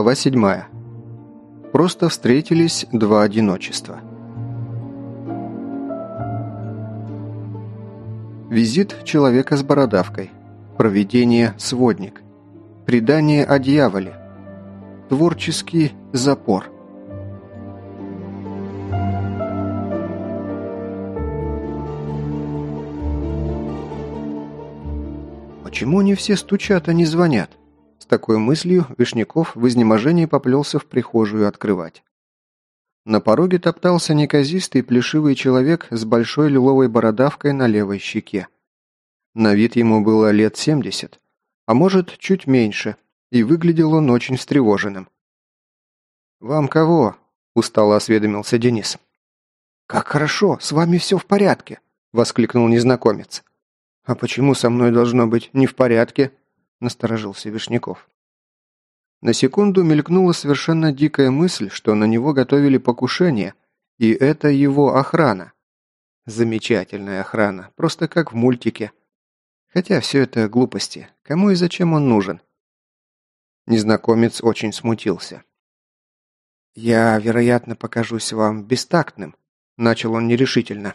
Глава 7. Просто встретились два одиночества. Визит человека с бородавкой. Проведение сводник. Предание о дьяволе. Творческий запор. Почему не все стучат, а не звонят? Такой мыслью Вишняков в изнеможении поплелся в прихожую открывать. На пороге топтался неказистый плешивый человек с большой лиловой бородавкой на левой щеке. На вид ему было лет семьдесят, а может, чуть меньше, и выглядел он очень встревоженным. «Вам кого?» – устало осведомился Денис. «Как хорошо, с вами все в порядке!» – воскликнул незнакомец. «А почему со мной должно быть не в порядке?» – насторожился Вишняков. На секунду мелькнула совершенно дикая мысль, что на него готовили покушение, и это его охрана. Замечательная охрана, просто как в мультике. Хотя все это глупости. Кому и зачем он нужен? Незнакомец очень смутился. «Я, вероятно, покажусь вам бестактным», – начал он нерешительно.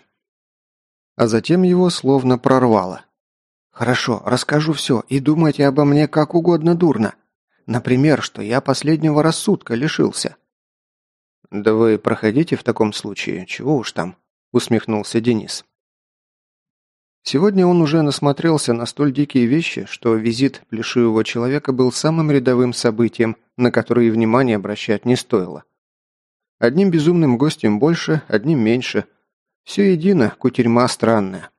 А затем его словно прорвало. «Хорошо, расскажу все, и думайте обо мне как угодно дурно. Например, что я последнего рассудка лишился». «Да вы проходите в таком случае, чего уж там», – усмехнулся Денис. Сегодня он уже насмотрелся на столь дикие вещи, что визит плешивого человека был самым рядовым событием, на которое внимание обращать не стоило. Одним безумным гостем больше, одним меньше. Все едино, кутерьма странная.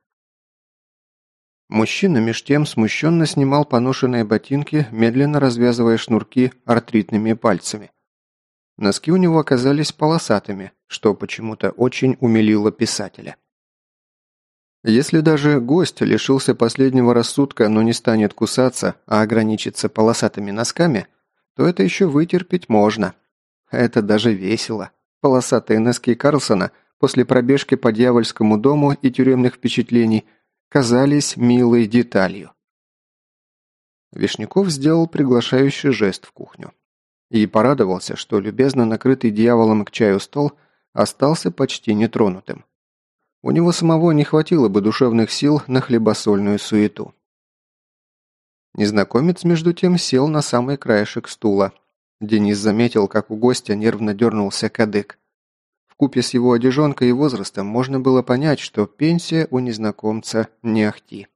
Мужчина меж тем смущенно снимал поношенные ботинки, медленно развязывая шнурки артритными пальцами. Носки у него оказались полосатыми, что почему-то очень умилило писателя. Если даже гость лишился последнего рассудка, но не станет кусаться, а ограничится полосатыми носками, то это еще вытерпеть можно. Это даже весело. Полосатые носки Карлсона после пробежки по дьявольскому дому и тюремных впечатлений – казались милой деталью. Вишняков сделал приглашающий жест в кухню. И порадовался, что любезно накрытый дьяволом к чаю стол остался почти нетронутым. У него самого не хватило бы душевных сил на хлебосольную суету. Незнакомец, между тем, сел на самый краешек стула. Денис заметил, как у гостя нервно дернулся кадык купе с его одежонкой и возрастом можно было понять, что пенсия у незнакомца не ахти.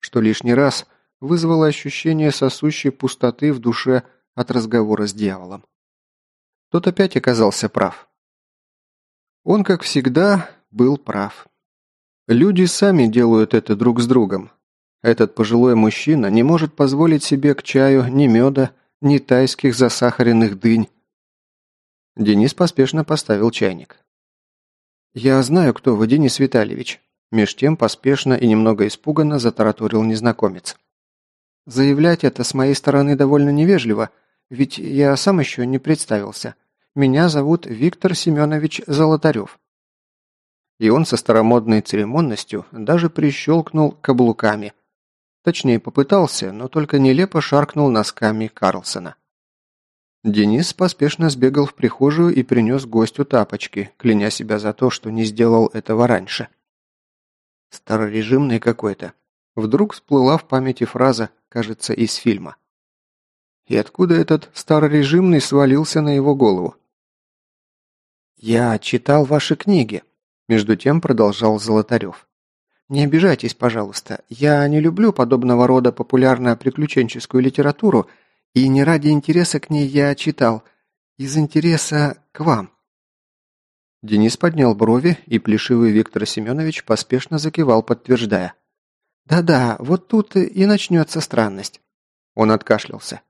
Что лишний раз вызвало ощущение сосущей пустоты в душе от разговора с дьяволом. Тот опять оказался прав. Он, как всегда, был прав. Люди сами делают это друг с другом. Этот пожилой мужчина не может позволить себе к чаю ни меда, ни тайских засахаренных дынь. Денис поспешно поставил чайник. «Я знаю, кто вы, Денис Витальевич», – меж тем поспешно и немного испуганно затараторил незнакомец. «Заявлять это с моей стороны довольно невежливо, ведь я сам еще не представился. Меня зовут Виктор Семенович Золотарев». И он со старомодной церемонностью даже прищелкнул каблуками. Точнее, попытался, но только нелепо шаркнул носками Карлсона. Денис поспешно сбегал в прихожую и принес гостю тапочки, кляня себя за то, что не сделал этого раньше. Старорежимный какой-то. Вдруг всплыла в памяти фраза, кажется, из фильма. И откуда этот старорежимный свалился на его голову? «Я читал ваши книги», – между тем продолжал Золотарев. «Не обижайтесь, пожалуйста. Я не люблю подобного рода популярно-приключенческую литературу – и не ради интереса к ней я читал, из интереса к вам». Денис поднял брови, и плешивый Виктор Семенович поспешно закивал, подтверждая. «Да-да, вот тут и начнется странность». Он откашлялся.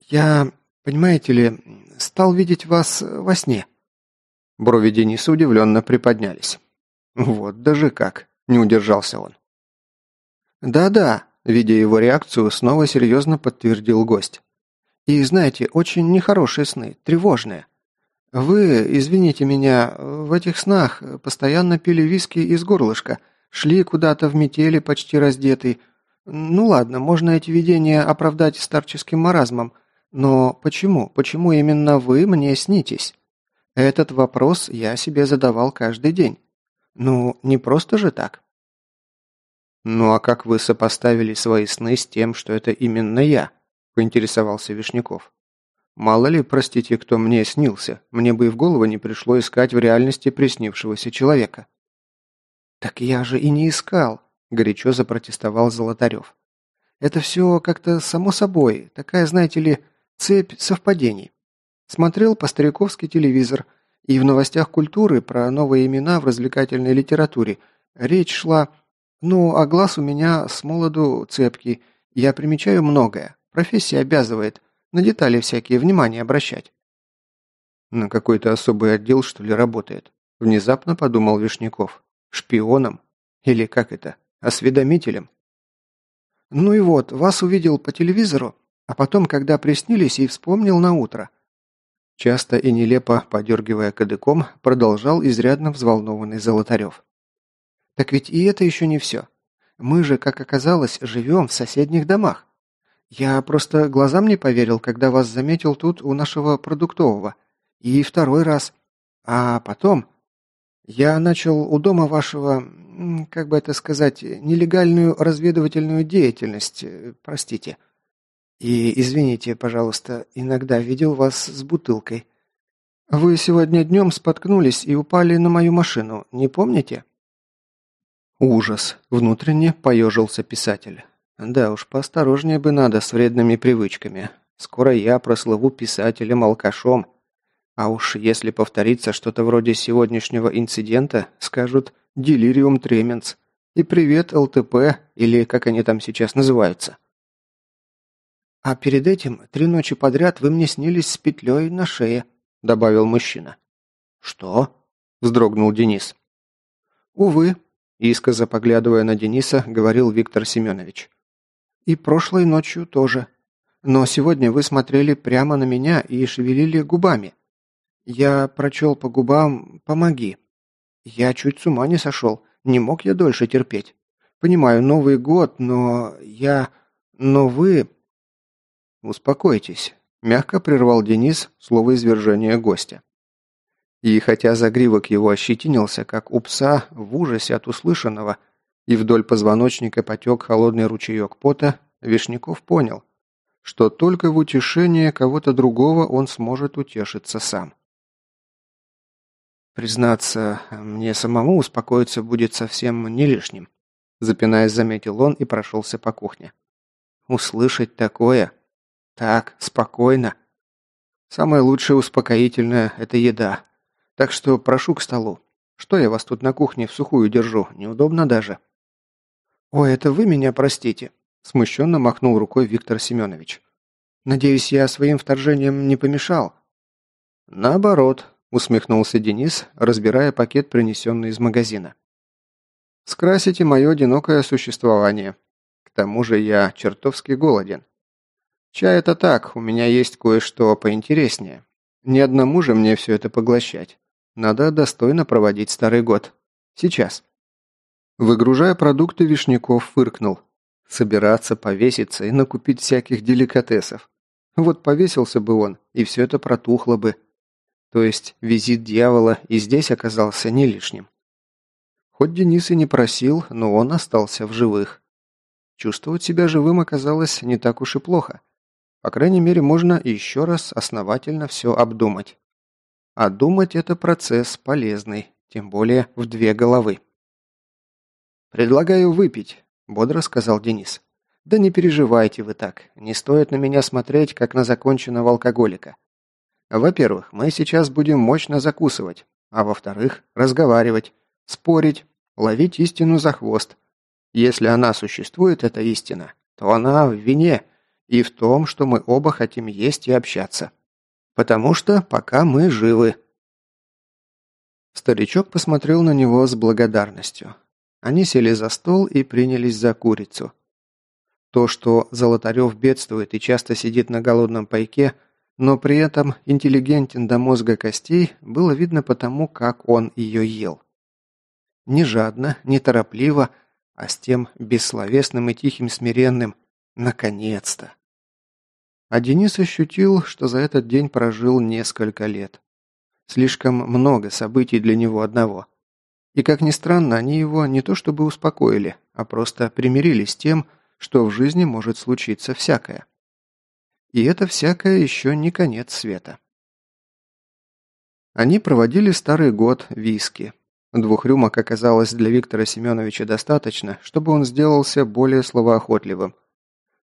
«Я, понимаете ли, стал видеть вас во сне». Брови Дениса удивленно приподнялись. «Вот даже как!» – не удержался он. «Да-да», Видя его реакцию, снова серьезно подтвердил гость. «И знаете, очень нехорошие сны, тревожные. Вы, извините меня, в этих снах постоянно пили виски из горлышка, шли куда-то в метели почти раздетый. Ну ладно, можно эти видения оправдать старческим маразмом, Но почему? Почему именно вы мне снитесь? Этот вопрос я себе задавал каждый день. Ну, не просто же так. Ну а как вы сопоставили свои сны с тем, что это именно я? Поинтересовался Вишняков. Мало ли, простите, кто мне снился. Мне бы и в голову не пришло искать в реальности приснившегося человека. Так я же и не искал, горячо запротестовал Золотарев. Это все как-то само собой, такая, знаете ли, цепь совпадений. Смотрел по-стариковски телевизор, и в новостях культуры про новые имена в развлекательной литературе речь шла... Ну, а глаз у меня с молоду цепкий. Я примечаю многое. Профессия обязывает. На детали всякие внимание обращать. На какой-то особый отдел, что ли, работает? Внезапно подумал Вишняков. Шпионом? Или как это? Осведомителем? Ну и вот, вас увидел по телевизору, а потом, когда приснились, и вспомнил на утро – Часто и нелепо, подергивая кадыком, продолжал изрядно взволнованный Золотарев. «Так ведь и это еще не все. Мы же, как оказалось, живем в соседних домах. Я просто глазам не поверил, когда вас заметил тут у нашего продуктового. И второй раз. А потом... Я начал у дома вашего, как бы это сказать, нелегальную разведывательную деятельность, э, простите». И извините, пожалуйста, иногда видел вас с бутылкой. Вы сегодня днем споткнулись и упали на мою машину, не помните?» Ужас. Внутренне поежился писатель. Да уж, поосторожнее бы надо с вредными привычками. Скоро я прослыву писателем-алкашом. А уж если повторится что-то вроде сегодняшнего инцидента, скажут «делириум тременс» и «привет, ЛТП» или как они там сейчас называются. «А перед этим три ночи подряд вы мне снились с петлей на шее», – добавил мужчина. «Что?» – вздрогнул Денис. «Увы», – искоза поглядывая на Дениса, говорил Виктор Семенович. «И прошлой ночью тоже. Но сегодня вы смотрели прямо на меня и шевелили губами. Я прочел по губам «помоги». Я чуть с ума не сошел, не мог я дольше терпеть. Понимаю, Новый год, но я... Но вы... «Успокойтесь», – мягко прервал Денис слово извержения гостя. И хотя загривок его ощетинился, как у пса в ужасе от услышанного, и вдоль позвоночника потек холодный ручеек пота, Вишняков понял, что только в утешение кого-то другого он сможет утешиться сам. «Признаться, мне самому успокоиться будет совсем не лишним», запинаясь, заметил он и прошелся по кухне. «Услышать такое...» Так, спокойно. Самое лучшее успокоительное – это еда. Так что прошу к столу. Что я вас тут на кухне в сухую держу? Неудобно даже». «Ой, это вы меня простите», – смущенно махнул рукой Виктор Семенович. «Надеюсь, я своим вторжением не помешал?» «Наоборот», – усмехнулся Денис, разбирая пакет, принесенный из магазина. «Скрасите мое одинокое существование. К тому же я чертовски голоден. Чай это так, у меня есть кое-что поинтереснее. Ни одному же мне все это поглощать. Надо достойно проводить старый год. Сейчас. Выгружая продукты, Вишняков фыркнул. Собираться, повеситься и накупить всяких деликатесов. Вот повесился бы он, и все это протухло бы. То есть визит дьявола и здесь оказался не лишним. Хоть Денис и не просил, но он остался в живых. Чувствовать себя живым оказалось не так уж и плохо. По крайней мере, можно еще раз основательно все обдумать. А думать это процесс полезный, тем более в две головы. «Предлагаю выпить», – бодро сказал Денис. «Да не переживайте вы так. Не стоит на меня смотреть, как на законченного алкоголика. Во-первых, мы сейчас будем мощно закусывать, а во-вторых, разговаривать, спорить, ловить истину за хвост. Если она существует, эта истина, то она в вине, и в том, что мы оба хотим есть и общаться. Потому что пока мы живы». Старичок посмотрел на него с благодарностью. Они сели за стол и принялись за курицу. То, что Золотарев бедствует и часто сидит на голодном пайке, но при этом интеллигентен до мозга костей, было видно потому, как он ее ел. Не жадно, не торопливо, а с тем бессловесным и тихим смиренным «наконец-то». А Денис ощутил, что за этот день прожил несколько лет. Слишком много событий для него одного. И, как ни странно, они его не то чтобы успокоили, а просто примирились с тем, что в жизни может случиться всякое. И это всякое еще не конец света. Они проводили старый год виски. Двух рюмок оказалось для Виктора Семеновича достаточно, чтобы он сделался более словоохотливым.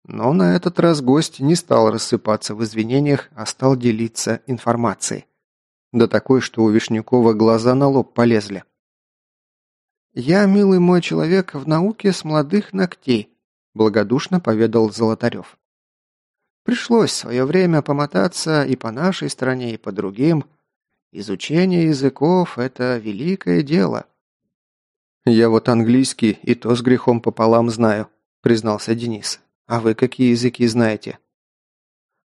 Но на этот раз гость не стал рассыпаться в извинениях, а стал делиться информацией. Да такой, что у Вишнякова глаза на лоб полезли. «Я, милый мой человек, в науке с молодых ногтей», благодушно поведал Золотарев. «Пришлось свое время помотаться и по нашей стране, и по другим. Изучение языков – это великое дело». «Я вот английский и то с грехом пополам знаю», – признался Денис. «А вы какие языки знаете?»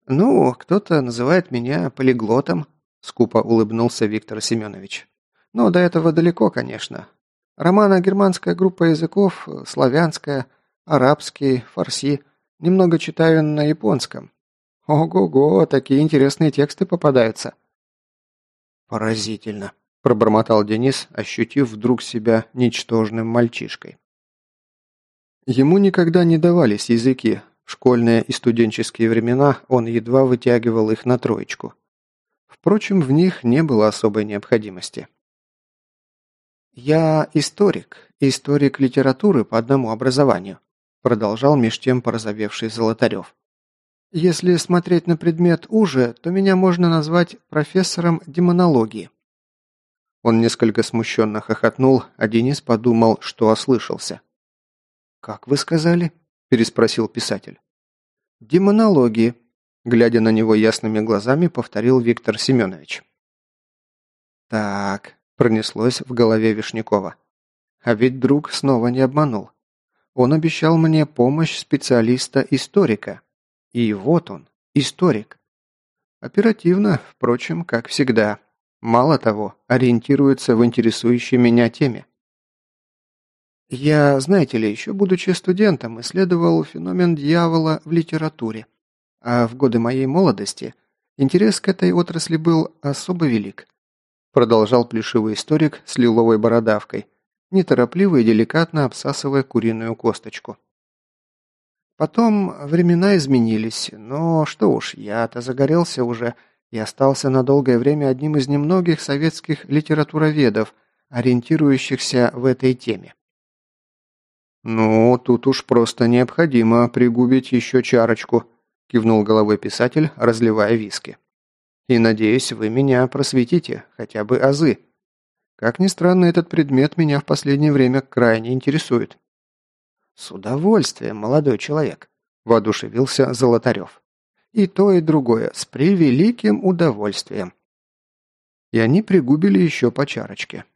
«Ну, кто-то называет меня полиглотом», – скупо улыбнулся Виктор Семенович. «Но до этого далеко, конечно. Романо-германская группа языков, славянская, арабский, фарси. Немного читаю на японском. Ого-го, такие интересные тексты попадаются. Поразительно, пробормотал Денис, ощутив вдруг себя ничтожным мальчишкой. Ему никогда не давались языки. В школьные и студенческие времена он едва вытягивал их на троечку. Впрочем, в них не было особой необходимости. «Я историк, историк литературы по одному образованию», продолжал меж тем порозовевший Золотарев. «Если смотреть на предмет уже, то меня можно назвать профессором демонологии». Он несколько смущенно хохотнул, а Денис подумал, что ослышался. «Как вы сказали?» – переспросил писатель. «Демонологии», – глядя на него ясными глазами, повторил Виктор Семенович. «Так, Пронеслось в голове Вишнякова. А ведь друг снова не обманул. Он обещал мне помощь специалиста-историка. И вот он, историк. Оперативно, впрочем, как всегда. Мало того, ориентируется в интересующей меня теме. Я, знаете ли, еще будучи студентом, исследовал феномен дьявола в литературе. А в годы моей молодости интерес к этой отрасли был особо велик продолжал плешивый историк с лиловой бородавкой, неторопливо и деликатно обсасывая куриную косточку. Потом времена изменились, но что уж, я-то загорелся уже и остался на долгое время одним из немногих советских литературоведов, ориентирующихся в этой теме. «Ну, тут уж просто необходимо пригубить еще чарочку», кивнул головой писатель, разливая виски. И надеюсь, вы меня просветите, хотя бы азы. Как ни странно, этот предмет меня в последнее время крайне интересует». «С удовольствием, молодой человек», – воодушевился Золотарев. «И то, и другое, с превеликим удовольствием». И они пригубили еще по чарочке.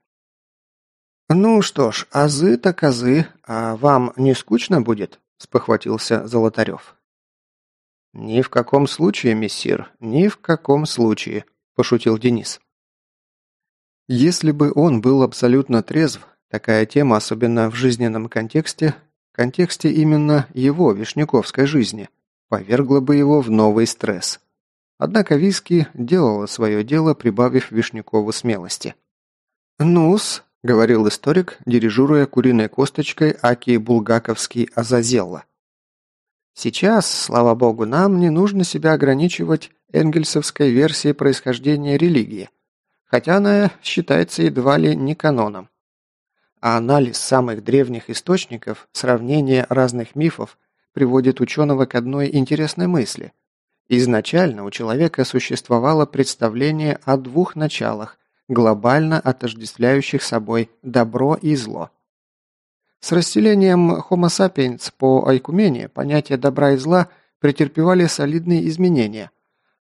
«Ну что ж, азы так азы, а вам не скучно будет?» – спохватился Золотарев. «Ни в каком случае, мессир, ни в каком случае», – пошутил Денис. Если бы он был абсолютно трезв, такая тема, особенно в жизненном контексте, контексте именно его, вишняковской жизни, повергла бы его в новый стресс. Однако виски делала свое дело, прибавив Вишнякову смелости. «Ну-с», – говорил историк, дирижируя куриной косточкой Аки Булгаковский Азазелла. Сейчас, слава богу, нам не нужно себя ограничивать энгельсовской версией происхождения религии, хотя она считается едва ли не каноном. А анализ самых древних источников, сравнение разных мифов приводит ученого к одной интересной мысли. Изначально у человека существовало представление о двух началах, глобально отождествляющих собой добро и зло – с расселением Homo sapiens по Айкумене понятия добра и зла претерпевали солидные изменения,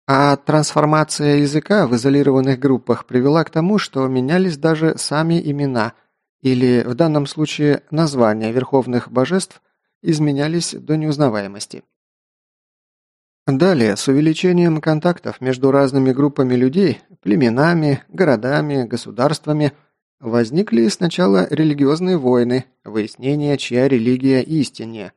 а трансформация языка в изолированных группах привела к тому, что менялись даже сами имена, или в данном случае названия верховных божеств изменялись до неузнаваемости. Далее, с увеличением контактов между разными группами людей, племенами, городами, государствами – Возникли сначала религиозные войны, выяснение, чья религия истиннее.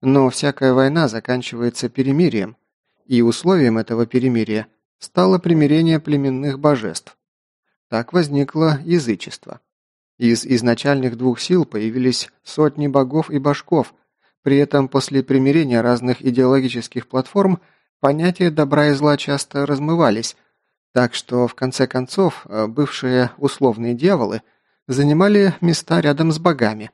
Но всякая война заканчивается перемирием, И условием этого перемирия стало примирение племенных божеств. Так возникло язычество. Из изначальных двух сил появились сотни богов и башков, при этом после примирения разных идеологических платформ понятия добра и зла часто размывались, так что в конце концов э, бывшие условные дьяволы занимали места рядом с богами.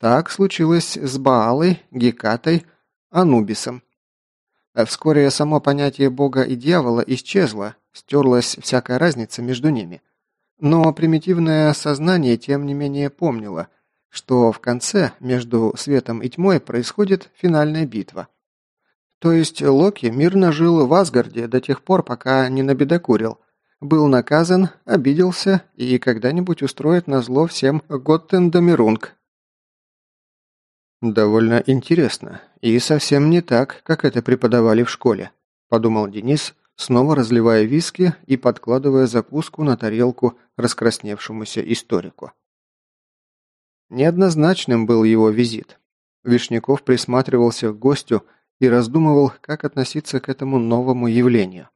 Так случилось с Баалой, Гекатой, Анубисом. А вскоре само понятие бога и дьявола исчезло, стерлась всякая разница между ними. Но примитивное сознание тем не менее помнило, что в конце между светом и тьмой происходит финальная битва. То есть Локи мирно жил в Асгарде до тех пор, пока не набедокурил, был наказан, обиделся и когда-нибудь устроит на зло всем Готтендамирунг. «Довольно интересно. И совсем не так, как это преподавали в школе», – подумал Денис, снова разливая виски и подкладывая закуску на тарелку раскрасневшемуся историку. Неоднозначным был его визит. Вишняков присматривался к гостю и раздумывал, как относиться к этому новому явлению.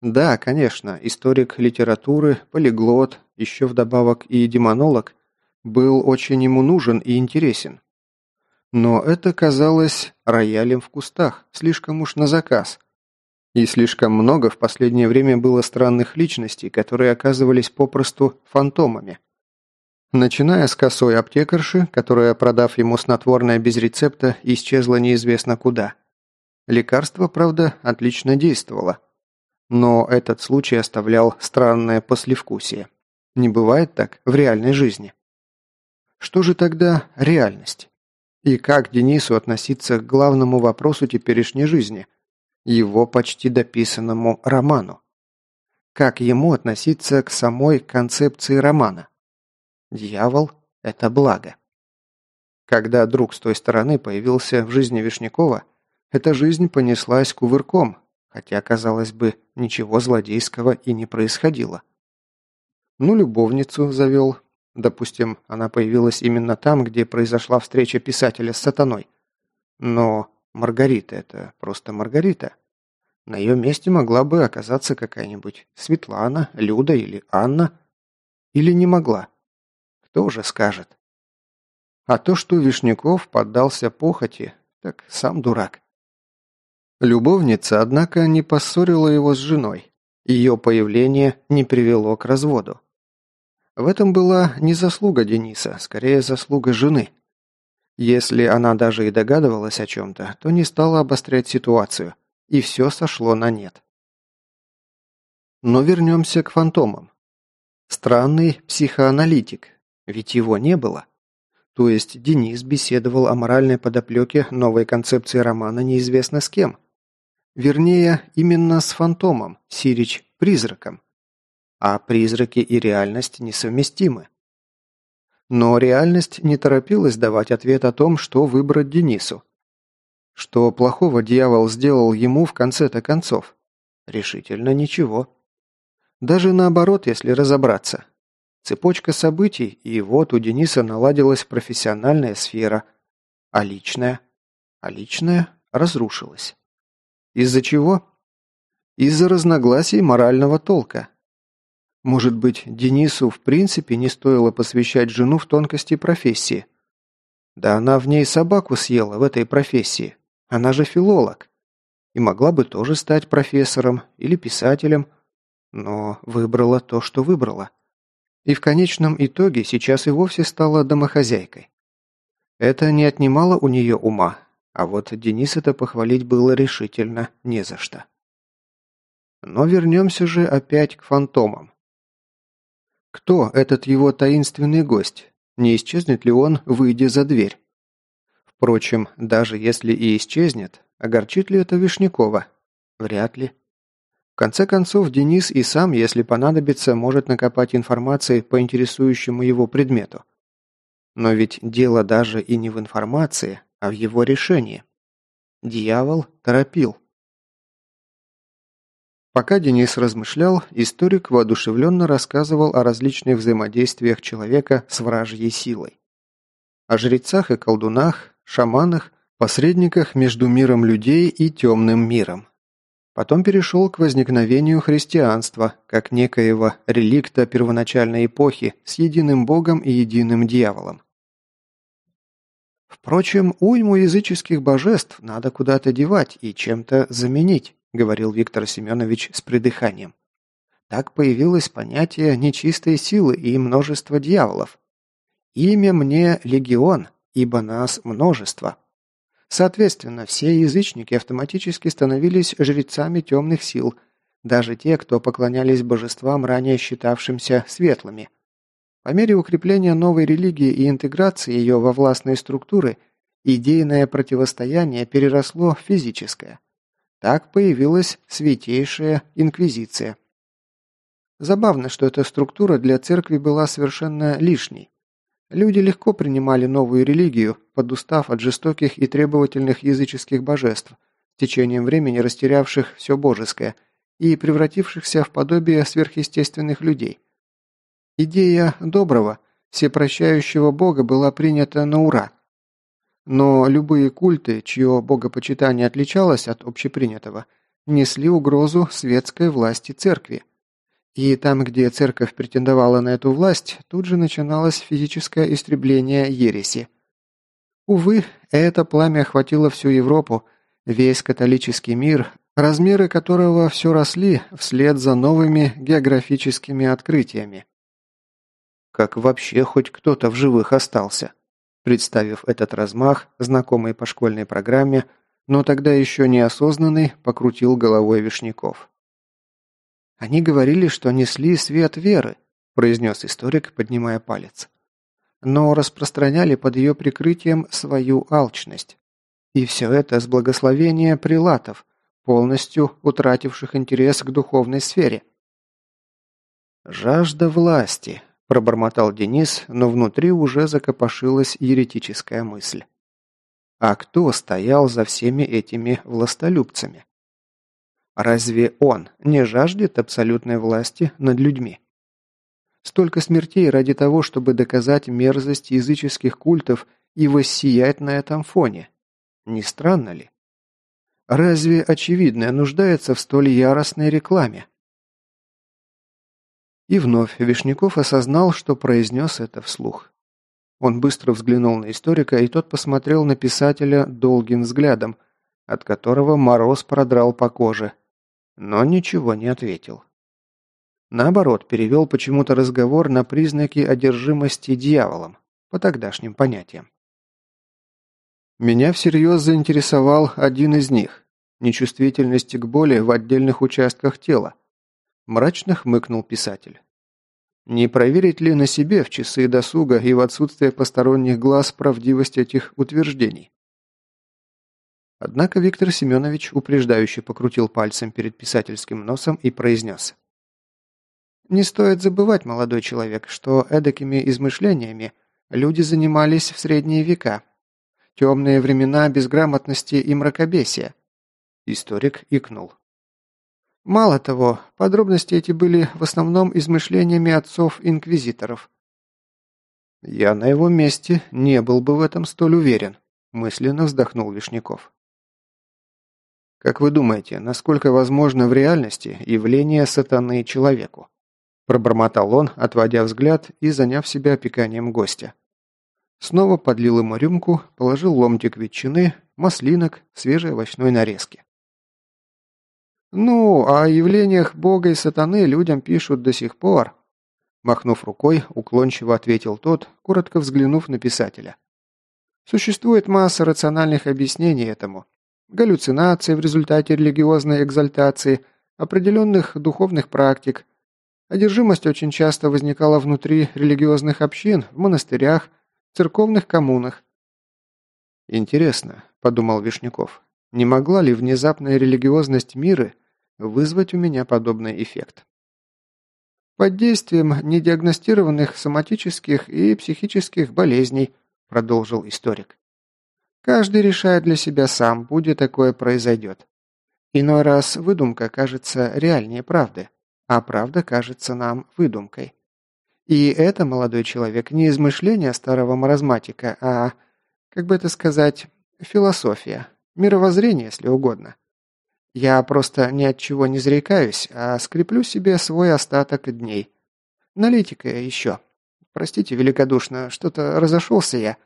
Да, конечно, историк литературы, полиглот, еще вдобавок и демонолог, был очень ему нужен и интересен. Но это казалось роялем в кустах, слишком уж на заказ. И слишком много в последнее время было странных личностей, которые оказывались попросту фантомами. Начиная с косой аптекарши, которая, продав ему снотворное без рецепта, исчезла неизвестно куда. Лекарство, правда, отлично действовало. Но этот случай оставлял странное послевкусие. Не бывает так в реальной жизни. Что же тогда реальность? И как Денису относиться к главному вопросу теперешней жизни, его почти дописанному роману? Как ему относиться к самой концепции романа? Дьявол – это благо. Когда друг с той стороны появился в жизни Вишнякова, эта жизнь понеслась кувырком, хотя, казалось бы, ничего злодейского и не происходило. Ну, любовницу завел, Допустим, она появилась именно там, где произошла встреча писателя с сатаной. Но Маргарита – это просто Маргарита. На ее месте могла бы оказаться какая-нибудь Светлана, Люда или Анна. Или не могла. Кто уже скажет? А то, что Вишняков поддался похоти, так сам дурак. Любовница, однако, не поссорила его с женой. Ее появление не привело к разводу. В этом была не заслуга Дениса, скорее заслуга жены. Если она даже и догадывалась о чем-то, то не стала обострять ситуацию, и все сошло на нет. Но вернемся к фантомам. Странный психоаналитик, ведь его не было. То есть Денис беседовал о моральной подоплеке новой концепции романа неизвестно с кем. Вернее, именно с фантомом, Сирич, призраком. А призраки и реальность несовместимы. Но реальность не торопилась давать ответ о том, что выбрать Денису. Что плохого дьявол сделал ему в конце-то концов? Решительно ничего. Даже наоборот, если разобраться. Цепочка событий, и вот у Дениса наладилась профессиональная сфера, а личная? А личная разрушилась. Из-за чего? Из-за разногласий морального толка, может быть, Денису в принципе не стоило посвящать жену в тонкости профессии? Да она в ней собаку съела в этой профессии. Она же филолог. И могла бы тоже стать профессором или писателем, но выбрала то, что выбрала. И в конечном итоге сейчас и вовсе стала домохозяйкой. Это не отнимало у нее ума, а вот Дениса-то похвалить было решительно не за что. Но вернемся же опять к фантомам. Кто этот его таинственный гость? Не исчезнет ли он, выйдя за дверь? Впрочем, даже если и исчезнет, огорчит ли это Вишнякова? Вряд ли. Конце концов, Денис и сам, если понадобится, может накопать информации по интересующему его предмету. Но ведь дело даже и не в информации, а в его решении. Дьявол торопил. Пока Денис размышлял, историк воодушевленно рассказывал о различных взаимодействиях человека с вражьей силой. О жрецах и колдунах, шаманах посредниках между миром людей и темным миром. Потом перешел к возникновению христианства, как некоего реликта первоначальной эпохи с единым богом и единым дьяволом. «Впрочем, уйму языческих божеств надо куда-то девать и чем-то заменить», говорил Виктор Семенович с придыханием. Так появилось понятие нечистой силы и множество дьяволов. Имя мне легион, ибо нас множество. Соответственно, все язычники автоматически становились жрецами темных сил, даже те, кто поклонялись божествам, ранее считавшимся светлыми. По мере укрепления новой религии и интеграции ее во властные структуры, идейное противостояние переросло в физическое. Так появилась Святейшая Инквизиция. Забавно, что эта структура для церкви была совершенно лишней. Люди легко принимали новую религию, подустав от жестоких и требовательных языческих божеств, с течением времени растерявших все божеское и превратившихся в подобие сверхъестественных людей. Идея доброго, всепрощающего бога была принята на ура. Но любые культы, чье богопочитание отличалось от общепринятого, несли угрозу светской власти церкви. И там, где церковь претендовала на эту власть, тут же начиналось физическое истребление ереси. Увы, это пламя охватило всю Европу, весь католический мир, размеры которого все росли вслед за новыми географическими открытиями. Как вообще хоть кто-то в живых остался? Представив этот размах, знакомый по школьной программе, но тогда еще неосознанный, покрутил головой Вишняков. «Они говорили, что несли свет веры», – произнес историк, поднимая палец. «Но распространяли под ее прикрытием свою алчность. И все это с благословения прилатов, полностью утративших интерес к духовной сфере». «Жажда власти», – пробормотал Денис, но внутри уже закопошилась еретическая мысль. А кто стоял за всеми этими властолюбцами? Разве он не жаждет абсолютной власти над людьми? Столько смертей ради того, чтобы доказать мерзость языческих культов и воссиять на этом фоне. Не странно ли? Разве очевидное нуждается в столь яростной рекламе? И вновь Вишняков осознал, что произнес это вслух. Он быстро взглянул на историка, и тот посмотрел на писателя долгим взглядом, от которого мороз продрал по коже, но ничего не ответил. Наоборот, перевел почему-то разговор на признаки одержимости дьяволом, по тогдашним понятиям. Меня всерьез заинтересовал один из них – нечувствительность к боли в отдельных участках тела. Мрачно хмыкнул писатель. Не проверить ли на себе в часы досуга и в отсутствие посторонних глаз правдивость этих утверждений? Однако Виктор Семенович упреждающе покрутил пальцем перед писательским носом и произнес. «Не стоит забывать, молодой человек, что эдакими измышлениями люди занимались в средние века. Темные времена безграмотности и мракобесия». Историк икнул. Мало того, подробности эти были в основном измышлениями отцов-инквизиторов. «Я на его месте не был бы в этом столь уверен», – мысленно вздохнул Вишняков. Как вы думаете, насколько возможно в реальности явление сатаны человеку? Пробормотал он, отводя взгляд и заняв себя опеканием гостя. Снова подлил ему рюмку, положил ломтик ветчины, маслинок, свежей овощной нарезки. «Ну, о явлениях Бога и сатаны людям пишут до сих пор», махнув рукой, уклончиво ответил тот, коротко взглянув на писателя. «Существует масса рациональных объяснений этому, галлюцинации в результате религиозной экзальтации, определенных духовных практик. Одержимость очень часто возникала внутри религиозных общин, в монастырях, церковных коммунах. «Интересно», – подумал Вишняков, – «не могла ли внезапная религиозность мира вызвать у меня подобный эффект?» «Под действием недиагностированных соматических и психических болезней», – продолжил историк. Каждый решает для себя сам, будет такое произойдет. Иной раз выдумка кажется реальнее правды, а правда кажется нам выдумкой. И это, молодой человек, не измышление старого маразматика, а, как бы это сказать, Философия. Мировоззрение, если угодно. Я просто ни от чего не зарекаюсь, а скреплю себе свой остаток дней. Налейте-ка еще. Простите великодушно, что-то разошелся я.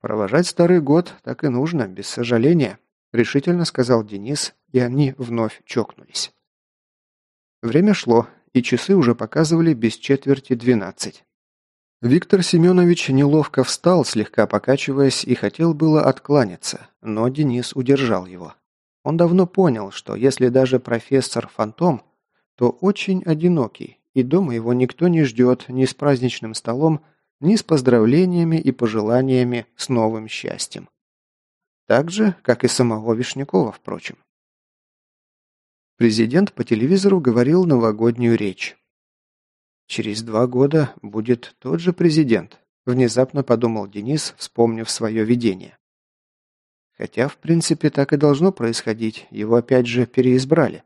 Провожать старый год так и нужно, без сожаления, решительно сказал Денис, и они вновь чокнулись. Время шло, и часы уже показывали без четверти двенадцать. Виктор Семенович неловко встал, слегка покачиваясь, и хотел было откланяться, но Денис удержал его. Он давно понял, что если даже профессор фантом, то очень одинокий, и дома его никто не ждет ни с праздничным столом, ни с поздравлениями и пожеланиями с новым счастьем. Так же, как и самого Вишнякова, впрочем. Президент по телевизору говорил новогоднюю речь. «Через два года будет тот же президент», – внезапно подумал Денис, вспомнив свое видение. Хотя, в принципе, так и должно происходить, его опять же переизбрали.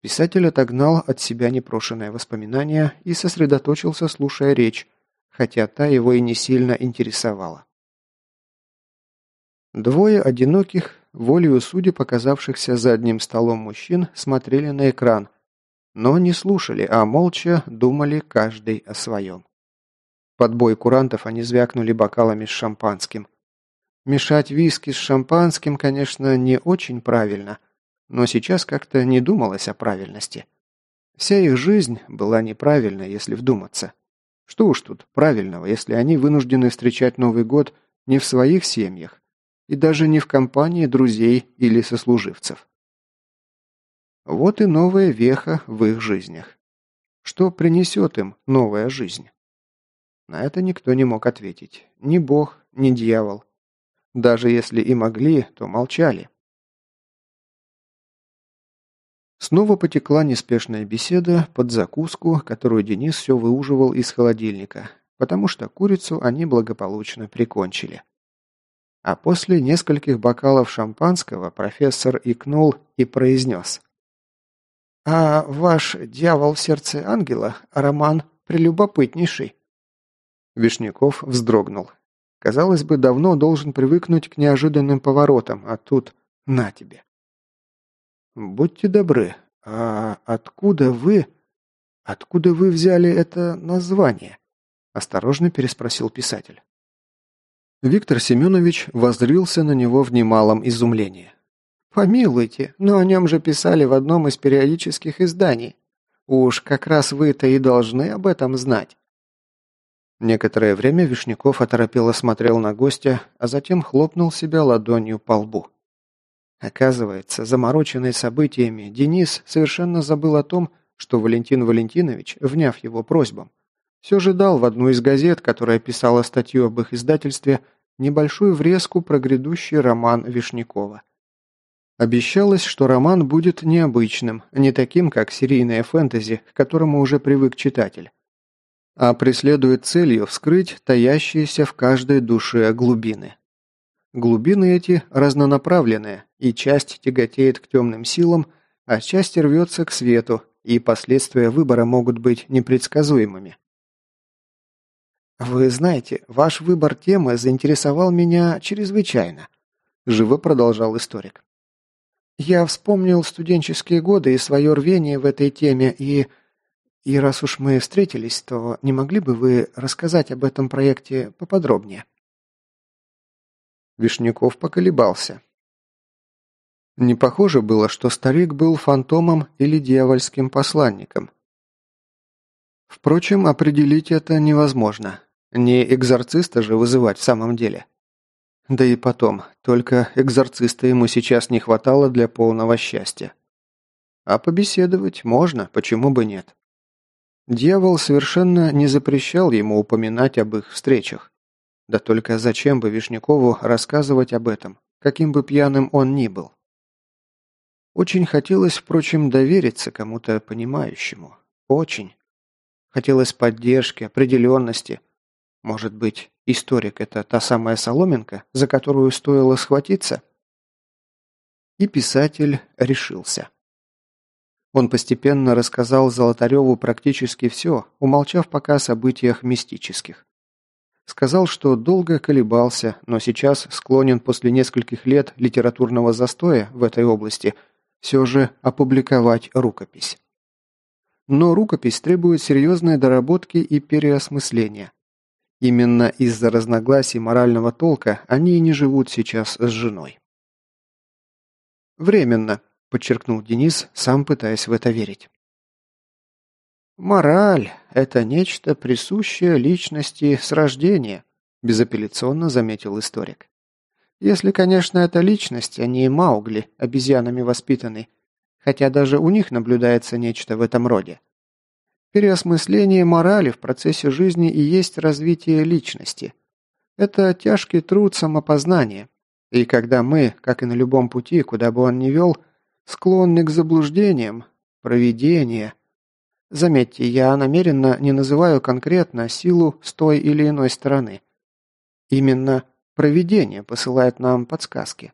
Писатель отогнал от себя непрошенное воспоминание и сосредоточился, слушая речь, хотя та его и не сильно интересовала. Двое одиноких, волею судеб показавшихся за одним столом мужчин, смотрели на экран, но не слушали, а молча думали каждый о своем. Под бой курантов они звякнули бокалами с шампанским. Мешать виски с шампанским, конечно, не очень правильно, но сейчас как-то не думалось о правильности. Вся их жизнь была неправильна, если вдуматься. Что уж тут правильного, если они вынуждены встречать Новый год не в своих семьях и даже не в компании друзей или сослуживцев. Вот и новая веха в их жизнях. Что принесет им новая жизнь? На это никто не мог ответить. Ни бог, ни дьявол. Даже если и могли, то молчали. Снова потекла неспешная беседа под закуску, которую Денис все выуживал из холодильника, потому что курицу они благополучно прикончили. А после нескольких бокалов шампанского профессор икнул и произнес. А ваш «Дьявол в сердце ангела» роман прелюбопытнейший». Вишняков вздрогнул. Казалось бы, давно должен привыкнуть к неожиданным поворотам, а тут на тебе. «Будьте добры, а откуда вы... Откуда вы взяли это название?» Осторожно переспросил писатель. Виктор Семенович воззрился на него в немалом изумлении. «Помилуйте, но о нем же писали в одном из периодических изданий. Уж как раз вы-то и должны об этом знать». Некоторое время Вишняков оторопело смотрел на гостя, а затем хлопнул себя ладонью по лбу. Оказывается, замороченный событиями, Денис совершенно забыл о том, что Валентин Валентинович, вняв его просьбам, все же дал в одну из газет, которая писала статью об их издательстве, небольшую врезку про грядущий роман Вишнякова. Обещалось, что роман будет необычным, не таким, как серийное фэнтези, к которому уже привык читатель, а преследует целью вскрыть таящиеся в каждой душе глубины. Глубины эти разнонаправленные, и часть тяготеет к темным силам, а часть рвется к свету, и последствия выбора могут быть непредсказуемыми. «Вы знаете, ваш выбор темы заинтересовал меня чрезвычайно», – живо продолжал историк. Я вспомнил студенческие годы и свое рвение в этой теме, и... И раз уж мы встретились, то не могли бы вы рассказать об этом проекте поподробнее?» Вишняков поколебался. Не похоже было, что старик был фантомом или дьявольским посланником. Впрочем, определить это невозможно. Не экзорциста же вызывать в самом деле. Да и потом, только экзорциста ему сейчас не хватало для полного счастья. А побеседовать можно, почему бы нет. Дьявол совершенно не запрещал ему упоминать об их встречах. Да только зачем бы Вишнякову рассказывать об этом, каким бы пьяным он ни был? Очень хотелось, впрочем, довериться кому-то понимающему. Очень. Хотелось поддержки, определенности. Может быть, Историк – это та самая соломинка, за которую стоило схватиться? И писатель решился. Он постепенно рассказал Золотареву практически все, умолчав пока о событиях мистических. Сказал, что долго колебался, но сейчас склонен после нескольких лет литературного застоя в этой области все же опубликовать рукопись. Но рукопись требует серьезной доработки и переосмысления. Именно из-за разногласий морального толка они и не живут сейчас с женой. «Временно», – подчеркнул Денис, сам пытаясь в это верить. «Мораль – это нечто присущее личности с рождения», – безапелляционно заметил историк. «Если, конечно, это личность, а не Маугли, обезьянами воспитанный, хотя даже у них наблюдается нечто в этом роде. Переосмысление морали в процессе жизни и есть развитие личности. Это тяжкий труд самопознания. И когда мы, как и на любом пути, куда бы он ни вел, склонны к заблуждениям, проведение, Заметьте, я намеренно не называю конкретно силу с той или иной стороны. Именно провидение посылает нам подсказки.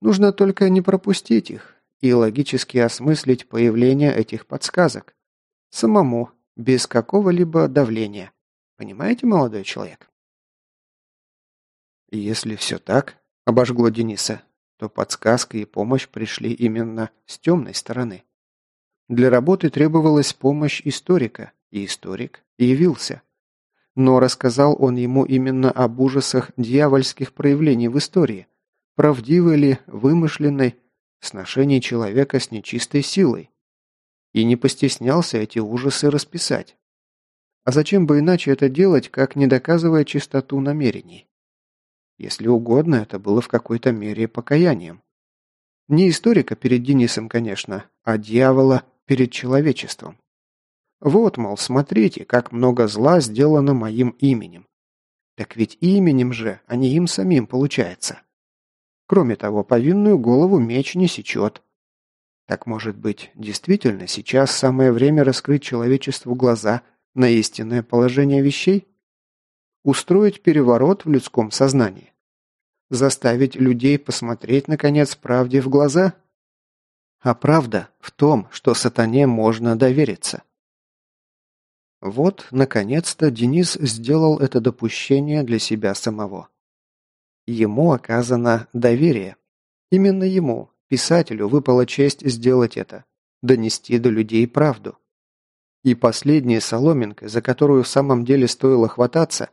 Нужно только не пропустить их и логически осмыслить появление этих подсказок. Самому, без какого-либо давления. Понимаете, молодой человек? Если все так, обожгло Дениса, то подсказка и помощь пришли именно с темной стороны. Для работы требовалась помощь историка, и историк явился. Но рассказал он ему именно об ужасах дьявольских проявлений в истории, правдивой ли, вымышленной, сношении человека с нечистой силой. И не постеснялся эти ужасы расписать. А зачем бы иначе это делать, как не доказывая чистоту намерений? Если угодно, это было в какой-то мере покаянием. Не историка перед Денисом, конечно, а дьявола перед человечеством. Вот, мол, смотрите, как много зла сделано моим именем. Так ведь именем же, а не им самим получается. Кроме того, повинную голову меч не сечет. Так может быть, действительно, сейчас самое время раскрыть человечеству глаза на истинное положение вещей? Устроить переворот в людском сознании? Заставить людей посмотреть, наконец, правде в глаза – а правда в том, что сатане можно довериться. Вот, наконец-то, Денис сделал это допущение для себя самого. Ему оказано доверие. Именно ему, писателю, выпала честь сделать это, донести до людей правду. И последняя соломинка, за которую в самом деле стоило хвататься,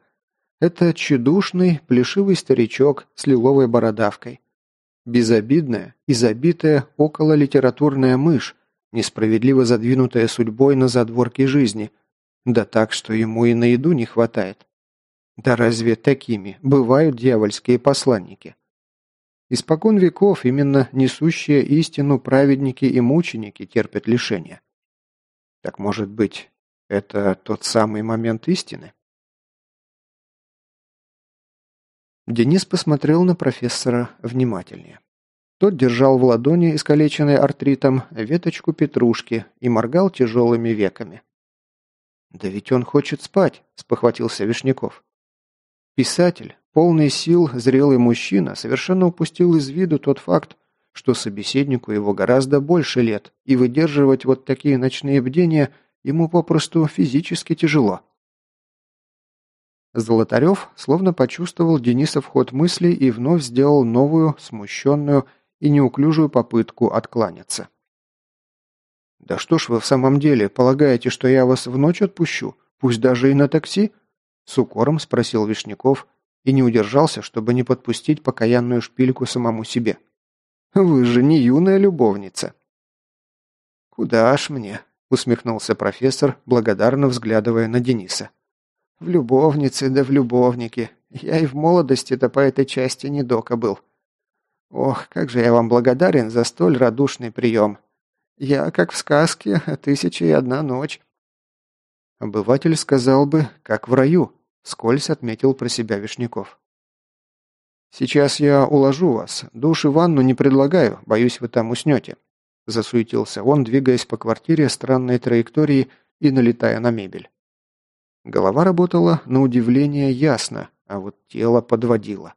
это чудушный, плешивый старичок с лиловой бородавкой, Безобидная и забитая около литературная мышь, несправедливо задвинутая судьбой на задворки жизни, да так, что ему и на еду не хватает. Да разве такими бывают дьявольские посланники? Испокон веков именно несущие истину праведники и мученики терпят лишения. Так может быть, это тот самый момент истины? Денис посмотрел на профессора внимательнее. Тот держал в ладони, искалеченной артритом, веточку петрушки и моргал тяжелыми веками. «Да ведь он хочет спать», – спохватился Вишняков. Писатель, полный сил, зрелый мужчина, совершенно упустил из виду тот факт, что собеседнику его гораздо больше лет, и выдерживать вот такие ночные бдения ему попросту физически тяжело. Золотарев словно почувствовал Денисов ход мыслей и вновь сделал новую, смущенную и неуклюжую попытку откланяться. «Да что ж вы в самом деле, полагаете, что я вас в ночь отпущу, пусть даже и на такси?» С укором спросил Вишняков и не удержался, чтобы не подпустить покаянную шпильку самому себе. «Вы же не юная любовница». «Куда ж мне?» – усмехнулся профессор, благодарно взглядывая на Дениса. В любовнице да в любовнике. Я и в молодости-то по этой части не дока был. Ох, как же я вам благодарен за столь радушный прием. Я, как в сказке, «Тысяча и одна ночь». Обыватель сказал бы, как в раю, скользь отметил про себя Вишняков. «Сейчас я уложу вас. Душ и ванну не предлагаю, боюсь, вы там уснете», засуетился он, двигаясь по квартире странной траекторией и налетая на мебель. Голова работала, на удивление, ясно, а вот тело подводило.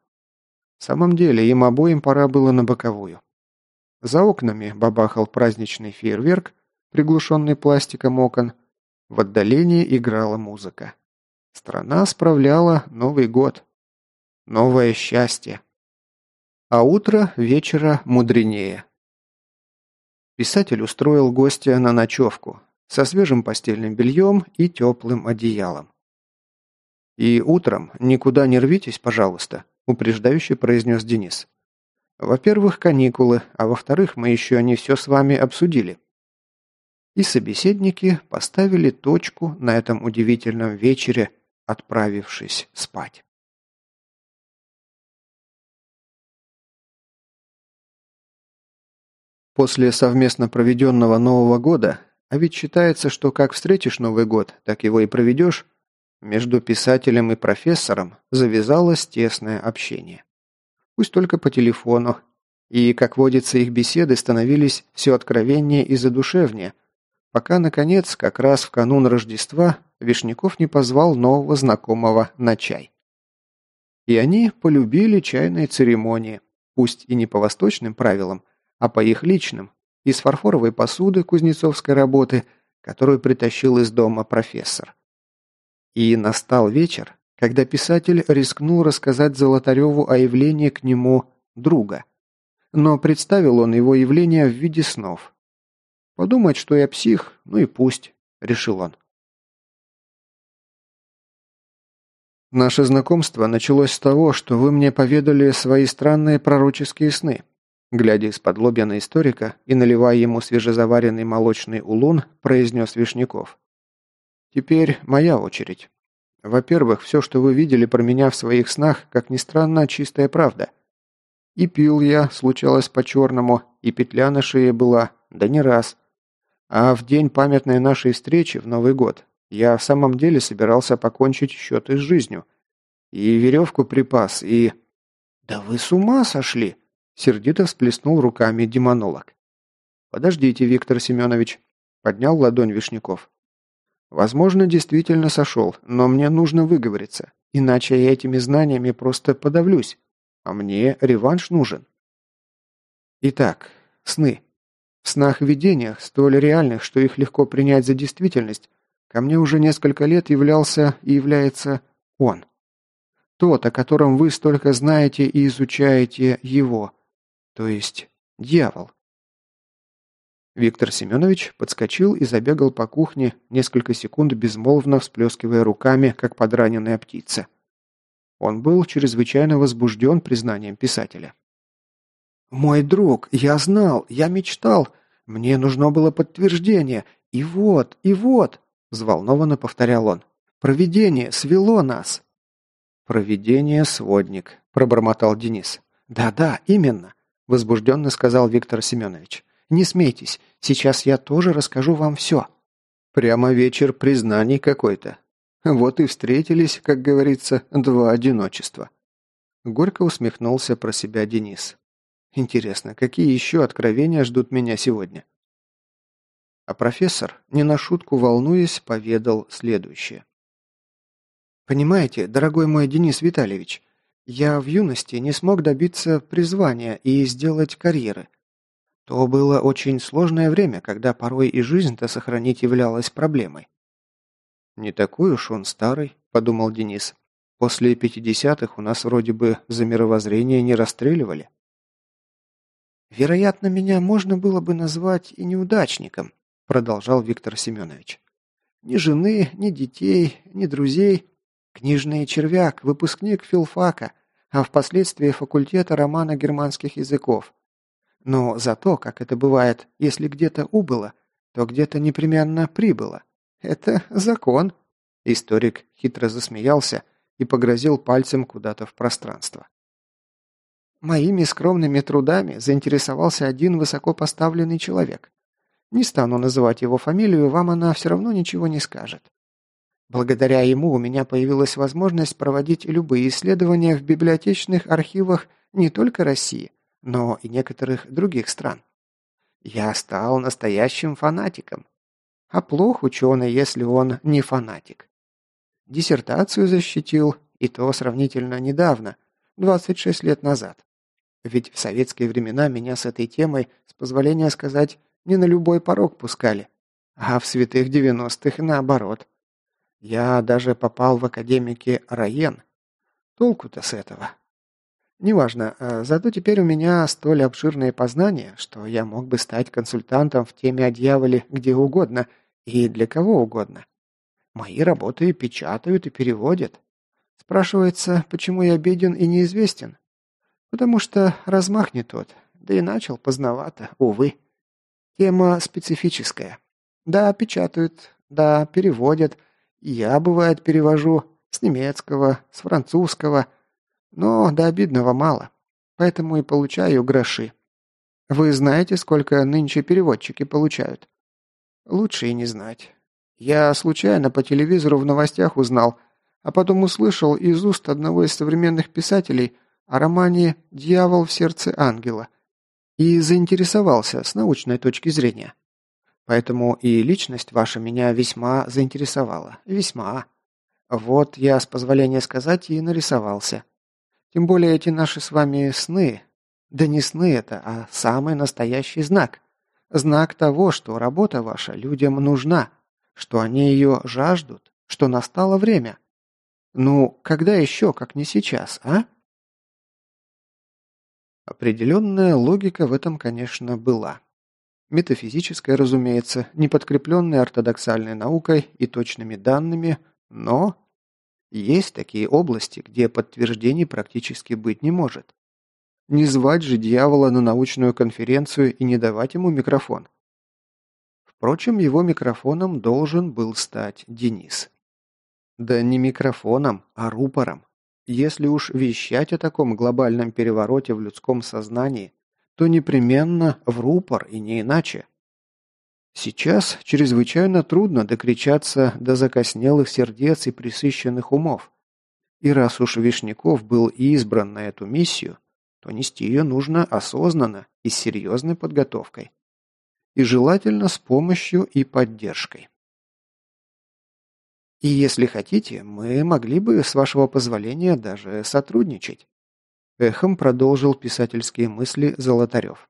В самом деле, им обоим пора было на боковую. За окнами бабахал праздничный фейерверк, приглушенный пластиком окон. В отдалении играла музыка. Страна справляла Новый год. Новое счастье. А утро вечера мудренее. Писатель устроил гостя на ночевку со свежим постельным бельем и теплым одеялом. «И утром никуда не рвитесь, пожалуйста», – упреждающе произнес Денис. «Во-первых, каникулы, а во-вторых, мы еще не все с вами обсудили». И собеседники поставили точку на этом удивительном вечере, отправившись спать. После совместно проведенного Нового года, а ведь считается, что как встретишь Новый год, так его и проведешь, между писателем и профессором завязалось тесное общение. Пусть только по телефону, и, как водится, их беседы становились все откровеннее и задушевнее, пока, наконец, как раз в канун Рождества, Вишняков не позвал нового знакомого на чай. И они полюбили чайные церемонии, пусть и не по восточным правилам, а по их личным, из фарфоровой посуды кузнецовской работы, которую притащил из дома профессор. И настал вечер, когда писатель рискнул рассказать Золотареву о явлении к нему друга. Но представил он его явление в виде снов. «Подумать, что я псих, ну и пусть», — решил он. Наше знакомство началось с того, что вы мне поведали свои странные пророческие сны. Глядя из-под лобья на историка и наливая ему свежезаваренный молочный улун, произнес Вишняков. «Теперь моя очередь. Во-первых, все, что вы видели про меня в своих снах, как ни странно, чистая правда. И пил я, случалось по-черному, и петля на шее была, да не раз. А в день памятной нашей встречи в Новый год я в самом деле собирался покончить счеты с жизнью. И веревку припас, и... «Да вы с ума сошли!» Сердито всплеснул руками демонолог. «Подождите, Виктор Семенович», – поднял ладонь Вишняков. «Возможно, действительно сошел, но мне нужно выговориться, иначе я этими знаниями просто подавлюсь, а мне реванш нужен». Итак, сны. В снах-видениях, столь реальных, что их легко принять за действительность, ко мне уже несколько лет являлся и является он. Тот, о котором вы столько знаете и изучаете его, то есть дьявол. Виктор Семенович подскочил и забегал по кухне, несколько секунд безмолвно всплескивая руками, как подраненная птица. Он был чрезвычайно возбужден признанием писателя. «Мой друг, я знал, я мечтал, мне нужно было подтверждение, и вот, и вот!» – взволнованно повторял он. «Провидение свело нас!» «Провидение, сводник», – пробормотал Денис. «Да-да, именно. – возбужденно сказал Виктор Семенович. «Не смейтесь, сейчас я тоже расскажу вам все». Прямо вечер признаний какой-то. Вот и встретились, как говорится, два одиночества. Горько усмехнулся про себя Денис. Интересно, какие еще откровения ждут меня сегодня? А профессор, не на шутку волнуясь, поведал следующее. «Понимаете, дорогой мой Денис Витальевич, я в юности не смог добиться призвания и сделать карьеры. То было очень сложное время, когда порой и жизнь-то сохранить являлась проблемой. «Не такой уж он старый», – подумал Денис. «После пятидесятых у нас вроде бы за мировоззрение не расстреливали». «Вероятно, меня можно было бы назвать и неудачником», – продолжал Виктор Семенович. «Ни жены, ни детей, ни друзей. Книжный червяк, выпускник филфака, а впоследствии факультета романа германских языков. Но зато, как это бывает, если где-то убыло, то где-то непременно прибыло. Это закон. Историк хитро засмеялся и погрозил пальцем куда-то в пространство. Моими скромными трудами заинтересовался один высокопоставленный человек. Не стану называть его фамилию, вам она все равно ничего не скажет. Благодаря ему у меня появилась возможность проводить любые исследования в библиотечных архивах не только России, но и некоторых других стран. Я стал настоящим фанатиком. А плох ученый, если он не фанатик. Диссертацию защитил, и то сравнительно недавно, 26 лет назад. Ведь в советские времена меня с этой темой, с позволения сказать, не на любой порог пускали, а в святых 90-х наоборот – Я даже попал в академики Раен. Толку-то с этого. Неважно, э, зато теперь у меня столь обширные познания, что я мог бы стать консультантом в теме о дьяволе где угодно и для кого угодно. Мои работы печатают и переводят. Спрашивается, почему я беден и неизвестен? Потому что размах не тот, да и начал поздновато, увы. Тема специфическая. Да, печатают, да, переводят. Я, бывает, перевожу с немецкого, с французского – но до обидного мало, поэтому и получаю гроши. Вы знаете, сколько нынче переводчики получают? Лучше и не знать. Я случайно по телевизору в новостях узнал, а потом услышал из уст одного из современных писателей о романе «Дьявол в сердце ангела» и заинтересовался с научной точки зрения. Поэтому и личность ваша меня весьма заинтересовала. Весьма. Вот я, с позволения сказать, и нарисовался. Тем более эти наши с вами сны. Да не сны это, а самый настоящий знак. Знак того, что работа ваша людям нужна, что они ее жаждут, что настало время. Ну, когда еще, как не сейчас, а? Определенная логика в этом, конечно, была. Метафизическая, разумеется, не подкрепленная ортодоксальной наукой и точными данными, но есть такие области, где подтверждений практически быть не может. Не звать же дьявола на научную конференцию и не давать ему микрофон. Впрочем, его микрофоном должен был стать Денис. Да не микрофоном, а рупором. Если уж вещать о таком глобальном перевороте в людском сознании, то непременно в рупор и не иначе. Сейчас чрезвычайно трудно докричаться до закоснелых сердец и присыщенных умов. И раз уж Вишняков был избран на эту миссию, то нести ее нужно осознанно и с серьезной подготовкой. И желательно с помощью и поддержкой. И если хотите, мы могли бы, с вашего позволения, даже сотрудничать. Эхом продолжил писательские мысли Золотарев.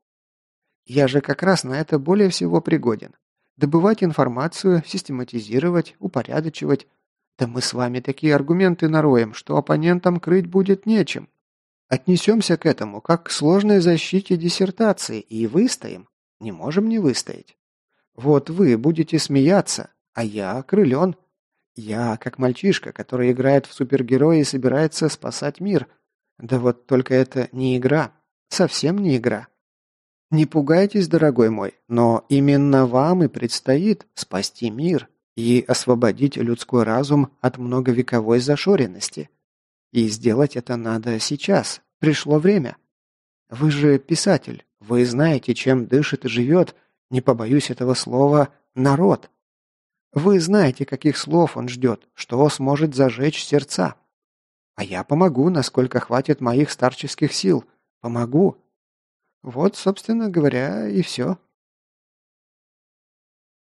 Я же как раз на это более всего пригоден. Добывать информацию, систематизировать, упорядочивать. Да мы с вами такие аргументы нароем, что оппонентам крыть будет нечем. Отнесемся к этому как к сложной защите диссертации и выстоим. Не можем не выстоять. Вот вы будете смеяться, а я окрылен. Я как мальчишка, который играет в супергероя и собирается спасать мир. Да вот только это не игра. Совсем не игра. Не пугайтесь, дорогой мой, но именно вам и предстоит спасти мир и освободить людской разум от многовековой зашоренности. И сделать это надо сейчас. Пришло время. Вы же писатель. Вы знаете, чем дышит и живет, не побоюсь этого слова, народ. Вы знаете, каких слов он ждет, что сможет зажечь сердца. А я помогу, насколько хватит моих старческих сил. Помогу, вот, собственно говоря, и все.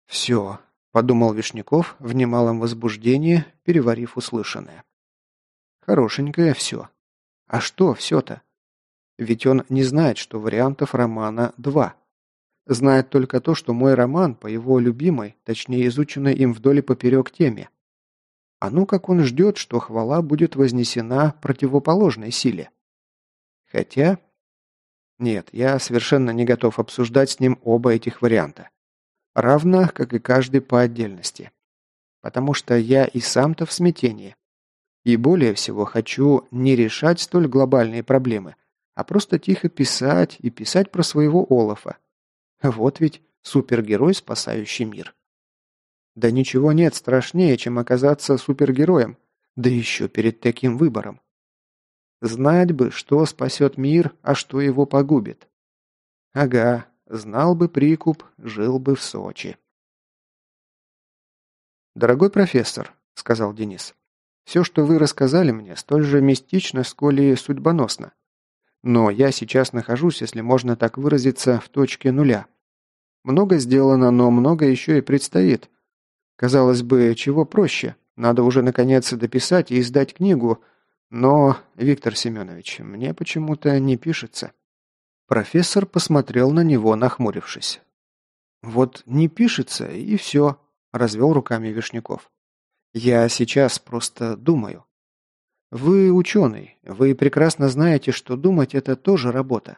«Все», — подумал Вишняков в немалом возбуждении, переварив услышанное. «Хорошенькое все. А что все-то? Ведь он не знает, что вариантов романа два. Знает только то, что мой роман по его любимой, точнее изученной им вдоль и поперек теме. А ну как он ждет, что хвала будет вознесена противоположной силе. Хотя нет, я совершенно не готов обсуждать с ним оба этих варианта. Равно, как и каждый по отдельности. Потому что я и сам-то в смятении. И более всего хочу не решать столь глобальные проблемы, а просто тихо писать и писать про своего Олафа. Вот ведь супергерой, спасающий мир. Да ничего нет страшнее, чем оказаться супергероем, да еще перед таким выбором. Знать бы, что спасет мир, а что его погубит. Ага, знал бы прикуп, жил бы в Сочи. «Дорогой профессор», — сказал Денис, — «все, что вы рассказали мне, столь же мистично, сколь и судьбоносно. Но я сейчас нахожусь, если можно так выразиться, в точке нуля. Много сделано, но много еще и предстоит. Казалось бы, чего проще? Надо уже наконец дописать и издать книгу, но, Виктор Семенович, мне почему-то не пишется. Профессор посмотрел на него, нахмурившись. Вот не пишется, и все, развел руками Вишняков. Я сейчас просто думаю. Вы ученый, вы прекрасно знаете, что думать – это тоже работа.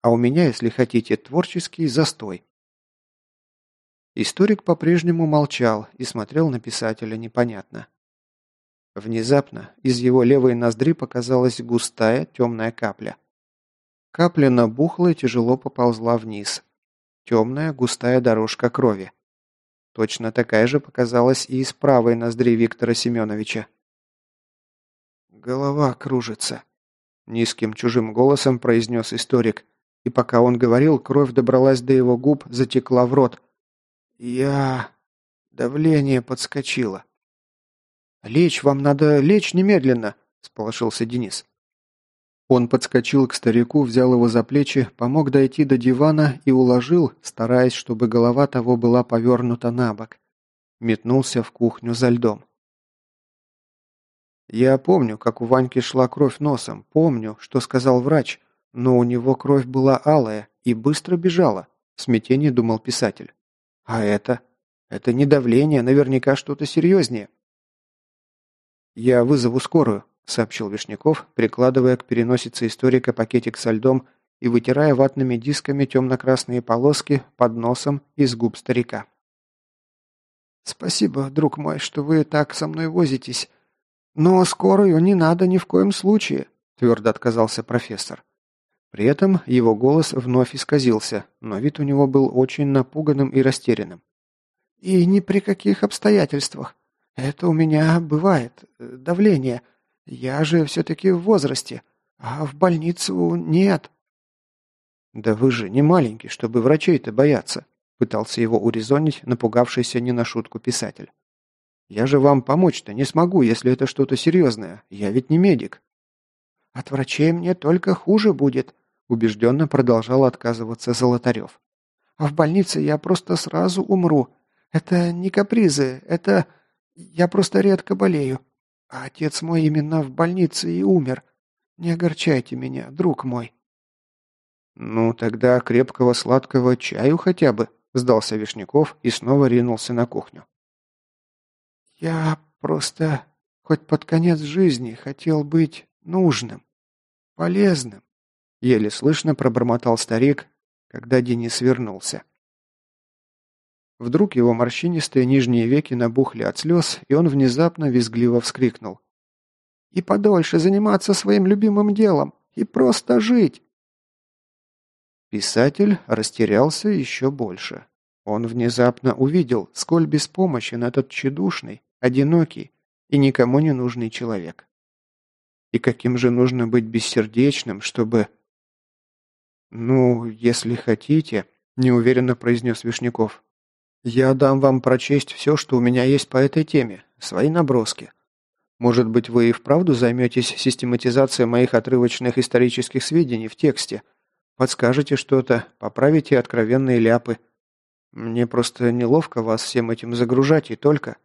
А у меня, если хотите, творческий застой. Историк по-прежнему молчал и смотрел на писателя непонятно. Внезапно из его левой ноздри показалась густая темная капля. Капля набухла и тяжело поползла вниз. Темная густая дорожка крови. Точно такая же показалась и из правой ноздри Виктора Семеновича. «Голова кружится», – низким чужим голосом произнес историк. И пока он говорил, кровь добралась до его губ, затекла в рот. «Я...» Давление подскочило. «Лечь, вам надо лечь немедленно», – сполошился Денис. Он подскочил к старику, взял его за плечи, помог дойти до дивана и уложил, стараясь, чтобы голова того была повернута на бок. Метнулся в кухню за льдом. «Я помню, как у Ваньки шла кровь носом, помню, что сказал врач, но у него кровь была алая и быстро бежала», – в смятении думал писатель. «А это? Это не давление, наверняка что-то серьезнее». «Я вызову скорую», – сообщил Вишняков, прикладывая к переносице историка пакетик со льдом и вытирая ватными дисками темно-красные полоски под носом из губ старика. «Спасибо, друг мой, что вы так со мной возитесь. Но скорую не надо ни в коем случае», – твердо отказался профессор. При этом его голос вновь исказился, но вид у него был очень напуганным и растерянным. «И ни при каких обстоятельствах. Это у меня бывает. Э, давление. Я же все-таки в возрасте, а в больницу нет». «Да вы же не маленький, чтобы врачей-то бояться», пытался его урезонить напугавшийся не на шутку писатель. «Я же вам помочь-то не смогу, если это что-то серьезное. Я ведь не медик». «От врачей мне только хуже будет», убежденно продолжал отказываться Золотарев. «А в больнице я просто сразу умру. Это не капризы, это... Я просто редко болею. А отец мой именно в больнице и умер. Не огорчайте меня, друг мой». «Ну, тогда крепкого сладкого чаю хотя бы», – сдался Вишняков и снова ринулся на кухню. «Я просто хоть под конец жизни хотел быть нужным, полезным», – еле слышно пробормотал старик, когда Денис вернулся. Вдруг его морщинистые нижние веки набухли от слез, и он внезапно визгливо вскрикнул. «И подольше заниматься своим любимым делом, и просто жить!» Писатель растерялся еще больше. Он внезапно увидел, сколь беспомощен этот тщедушный, одинокий и никому не нужный человек. И каким же нужно быть бессердечным, чтобы... «Ну, если хотите», – неуверенно произнес Вишняков, «Я дам вам прочесть все, что у меня есть по этой теме, свои наброски. Может быть, вы и вправду займетесь систематизацией моих отрывочных исторических сведений в тексте, подскажете что-то, поправите откровенные ляпы. Мне просто неловко вас всем этим загружать и только...»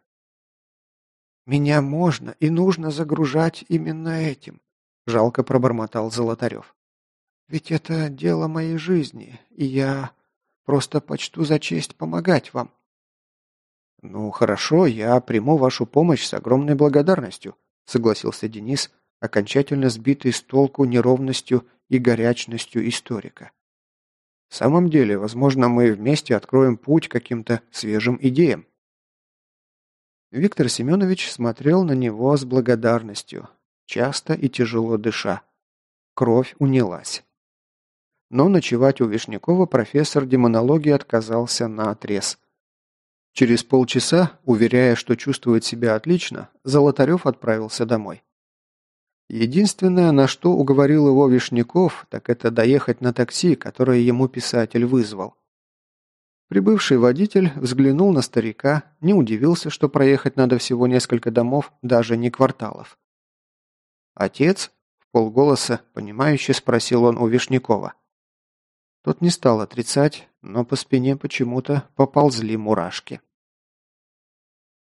«Меня можно и нужно загружать именно этим», – жалко пробормотал Золотарев. «Ведь это дело моей жизни, и я Просто почту за честь помогать вам». «Ну, хорошо, я приму вашу помощь с огромной благодарностью», согласился Денис, окончательно сбитый с толку неровностью и горячностью историка. «В самом деле, возможно, мы вместе откроем путь каким-то свежим идеям». Виктор Семенович смотрел на него с благодарностью, часто и тяжело дыша. Кровь унялась. Но ночевать у Вишнякова профессор демонологии отказался на отрез. Через полчаса, уверяя, что чувствует себя отлично, Золотарев отправился домой. Единственное, на что уговорил его Вишняков, так это доехать на такси, которое ему писатель вызвал. Прибывший водитель взглянул на старика, не удивился, что проехать надо всего несколько домов, даже не кварталов. «Отец?» – в полголоса, понимающе спросил он у Вишнякова. Тот не стал отрицать, но по спине почему-то поползли мурашки.